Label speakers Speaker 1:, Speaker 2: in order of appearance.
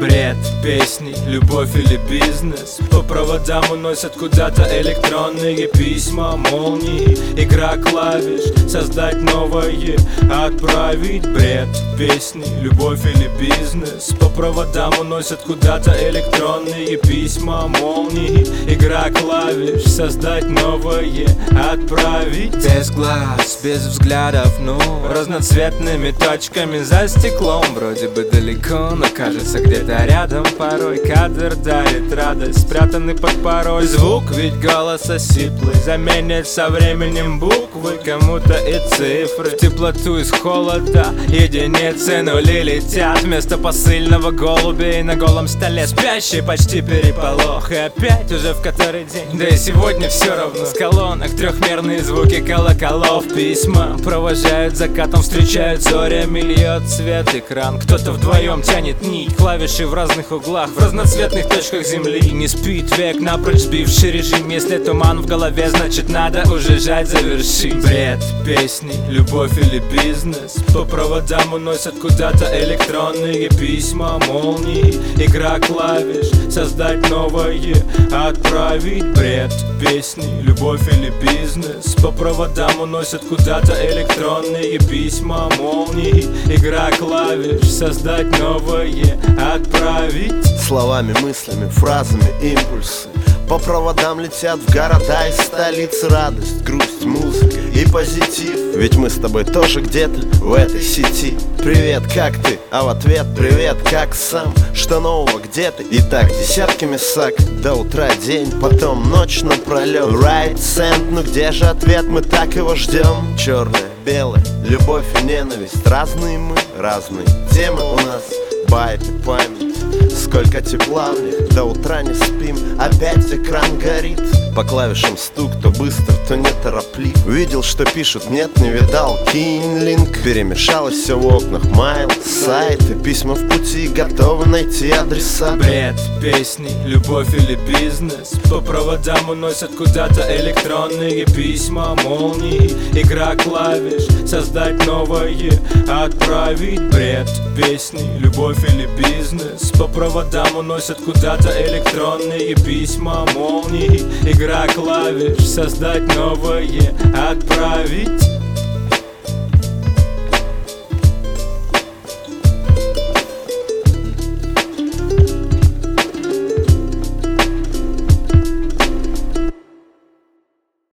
Speaker 1: Бред, песни, любовь или бизнес. По проводам уносят куда-то электронные письма Молнии, игра клавиш, создать новое Отправить бред, песни, любовь или бизнес. По проводам уносят куда-то электронные письма Молнии, игра клавиш, создать новое Отправить без глаз, без взглядов, ну. Разноцветными точками за стеклом. Вроде бы далеко, но кажется где-то рядом Порой кадр дарит радость, спрятанный под пароль Звук ведь голоса сиплый Заменит со временем буквы Кому-то и цифры. В теплоту из холода Единицы нули летят. Вместо посыльного голубей На голом столе спящий почти переполох. И опять уже в который день Да и сегодня все равно. С колонок трехмерные звуки колоколов. Письма провожают закатом Встречают зорями Льет свет экран. Кто-то вдвоем тянет нить Клавиши в разных углах В разноцветных точках земли. Не спит век напрочь сбивший режим. Если туман в голове, значит надо уже жать завершить. Бред, песни, любовь или бизнес. По проводам уносят куда-то электронные письма Молнии, игра клавиш, создать новое Отправить. Бред, песни, любовь или бизнес. По проводам уносят куда-то электронные письма Молнии, игра клавиш, создать новое Отправить
Speaker 2: Словами, мыслями, фразами, импульсы. По проводам летят в города и столицы. Радость, грусть, музыка и позитив. Ведь мы с тобой тоже где-то в этой сети. Привет, как ты? А в ответ привет, как сам? Что нового, где ты? И так десятками сак. До утра день, потом ночь напролет Right, send, ну где же ответ? Мы так его ждем Черное, белое, любовь и ненависть. Разные мы, разные темы у нас Байт и память Сколько тепла в них, до утра не спим. Опять экран горит. По клавишам стук, то быстро, то нетороплив Видел, что пишут, нет, не видал. Кинь Перемешалось все в окнах. Майл, сайты, письма в пути. Готовы найти адреса.
Speaker 1: Бред, песни, любовь или бизнес. По проводам уносят куда-то электронные письма Молнии, игра клавиш, создать новое Отправить. Бред, песни, любовь или бизнес. По проводам уносят куда-то электронные письма Молнии, игра клавиш, создать новое Отправить